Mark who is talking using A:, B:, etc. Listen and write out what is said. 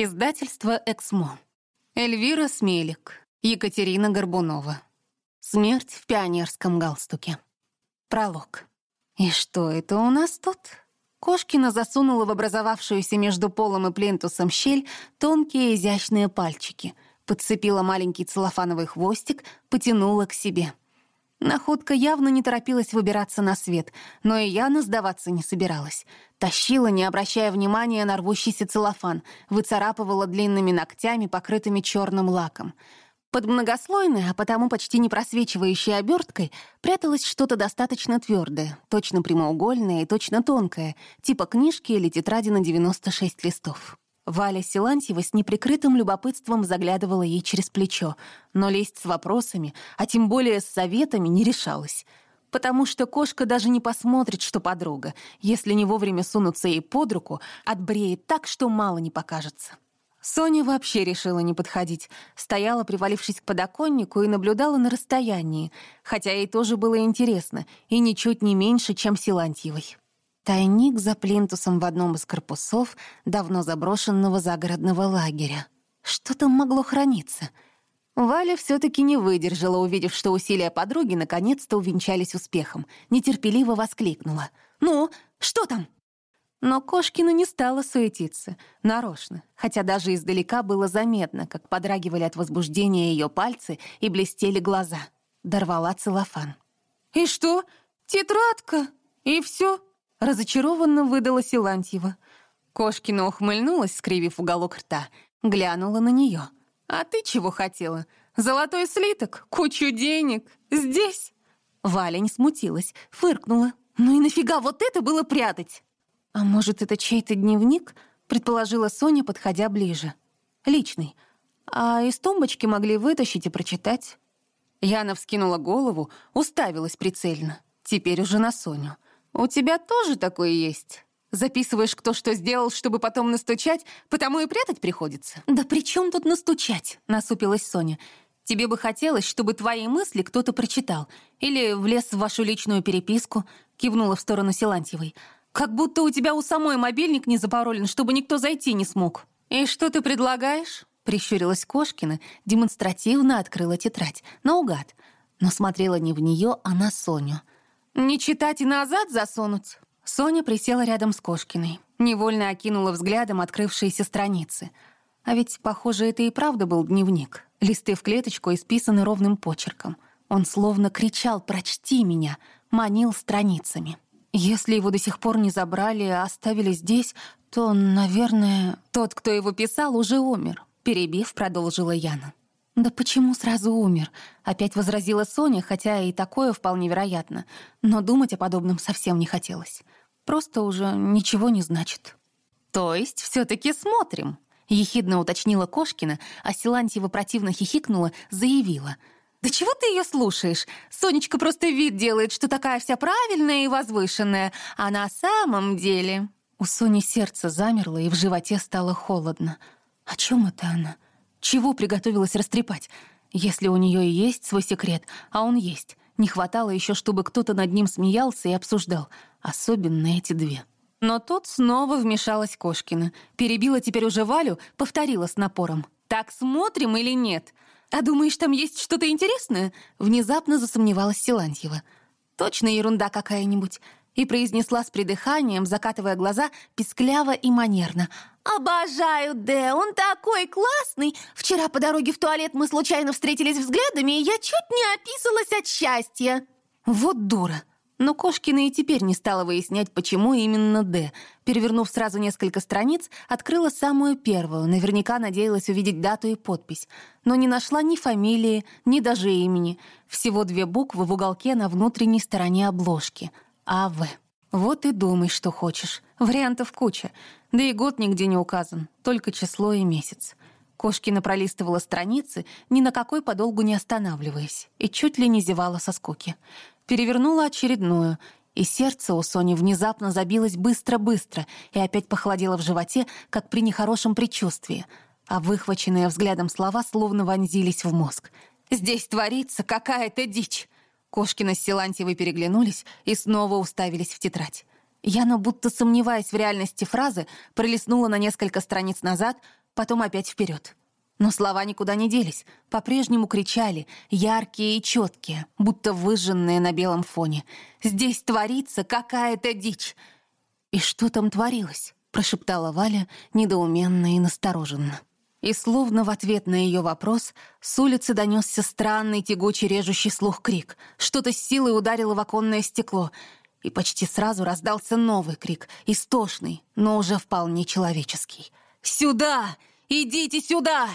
A: Издательство «Эксмо». Эльвира Смелик. Екатерина Горбунова. Смерть в пионерском галстуке. Пролог. И что это у нас тут? Кошкина засунула в образовавшуюся между полом и плинтусом щель тонкие изящные пальчики, подцепила маленький целлофановый хвостик, потянула к себе — Находка явно не торопилась выбираться на свет, но и Яна сдаваться не собиралась. Тащила, не обращая внимания на рвущийся целлофан, выцарапывала длинными ногтями, покрытыми черным лаком. Под многослойной, а потому почти не просвечивающей оберткой пряталось что-то достаточно твердое, точно прямоугольное и точно тонкое, типа книжки или тетради на 96 листов. Валя Силантьева с неприкрытым любопытством заглядывала ей через плечо, но лезть с вопросами, а тем более с советами, не решалась. Потому что кошка даже не посмотрит, что подруга, если не вовремя сунуться ей под руку, отбреет так, что мало не покажется. Соня вообще решила не подходить, стояла, привалившись к подоконнику, и наблюдала на расстоянии, хотя ей тоже было интересно, и ничуть не меньше, чем Силантьевой. Тайник за плинтусом в одном из корпусов давно заброшенного загородного лагеря. Что там могло храниться? Валя все-таки не выдержала, увидев, что усилия подруги наконец-то увенчались успехом. Нетерпеливо воскликнула. «Ну, что там?» Но Кошкина не стала суетиться, нарочно, хотя даже издалека было заметно, как подрагивали от возбуждения ее пальцы и блестели глаза. Дорвала целлофан. «И что? Тетрадка? И все? Разочарованно выдала Силантьева. Кошкина ухмыльнулась, скривив уголок рта, глянула на нее. «А ты чего хотела? Золотой слиток? Кучу денег? Здесь?» Валя не смутилась, фыркнула. «Ну и нафига вот это было прятать?» «А может, это чей-то дневник?» предположила Соня, подходя ближе. «Личный. А из тумбочки могли вытащить и прочитать». Яна вскинула голову, уставилась прицельно. Теперь уже на Соню. «У тебя тоже такое есть? Записываешь, кто что сделал, чтобы потом настучать, потому и прятать приходится?» «Да при чем тут настучать?» — насупилась Соня. «Тебе бы хотелось, чтобы твои мысли кто-то прочитал. Или влез в вашу личную переписку», — кивнула в сторону Силантьевой. «Как будто у тебя у самой мобильник не запаролен, чтобы никто зайти не смог». «И что ты предлагаешь?» — прищурилась Кошкина, демонстративно открыла тетрадь, наугад, но смотрела не в нее, а на Соню — «Не читать и назад засунуть?» Соня присела рядом с Кошкиной, невольно окинула взглядом открывшиеся страницы. А ведь, похоже, это и правда был дневник. Листы в клеточку исписаны ровным почерком. Он словно кричал «Прочти меня!», манил страницами. Если его до сих пор не забрали, а оставили здесь, то, наверное, тот, кто его писал, уже умер. Перебив, продолжила Яна. «Да почему сразу умер?» — опять возразила Соня, хотя и такое вполне вероятно. Но думать о подобном совсем не хотелось. Просто уже ничего не значит. «То есть все таки смотрим?» — ехидно уточнила Кошкина, а Силантьева противно хихикнула, заявила. «Да чего ты ее слушаешь? Сонечка просто вид делает, что такая вся правильная и возвышенная, а на самом деле...» У Сони сердце замерло, и в животе стало холодно. «О чем это она?» Чего приготовилась растрепать? Если у нее и есть свой секрет, а он есть, не хватало еще, чтобы кто-то над ним смеялся и обсуждал. Особенно эти две. Но тут снова вмешалась Кошкина. Перебила теперь уже Валю, повторила с напором. «Так смотрим или нет? А думаешь, там есть что-то интересное?» Внезапно засомневалась Силантьева. «Точно ерунда какая-нибудь и произнесла с придыханием, закатывая глаза, пискляво и манерно. «Обожаю Д, он такой классный! Вчера по дороге в туалет мы случайно встретились взглядами, и я чуть не описалась от счастья!» Вот дура! Но Кошкина и теперь не стала выяснять, почему именно «Д». Перевернув сразу несколько страниц, открыла самую первую, наверняка надеялась увидеть дату и подпись. Но не нашла ни фамилии, ни даже имени. Всего две буквы в уголке на внутренней стороне обложки — АВ. Вот и думай, что хочешь. Вариантов куча. Да и год нигде не указан, только число и месяц. Кошкина пролистывала страницы, ни на какой подолгу не останавливаясь, и чуть ли не зевала со скуки. Перевернула очередную, и сердце у Сони внезапно забилось быстро-быстро и опять похолодело в животе, как при нехорошем предчувствии, а выхваченные взглядом слова словно вонзились в мозг. «Здесь творится какая-то дичь!» Кошкина с Силантьевой переглянулись и снова уставились в тетрадь. Яна, будто сомневаясь в реальности фразы, пролистнула на несколько страниц назад, потом опять вперед. Но слова никуда не делись, по-прежнему кричали, яркие и четкие, будто выжженные на белом фоне. «Здесь творится какая-то дичь!» «И что там творилось?» — прошептала Валя недоуменно и настороженно. И словно в ответ на ее вопрос с улицы донесся странный тягучий режущий слух крик. Что-то с силой ударило в оконное стекло, и почти сразу раздался новый крик, истошный, но уже вполне человеческий. «Сюда! Идите сюда!»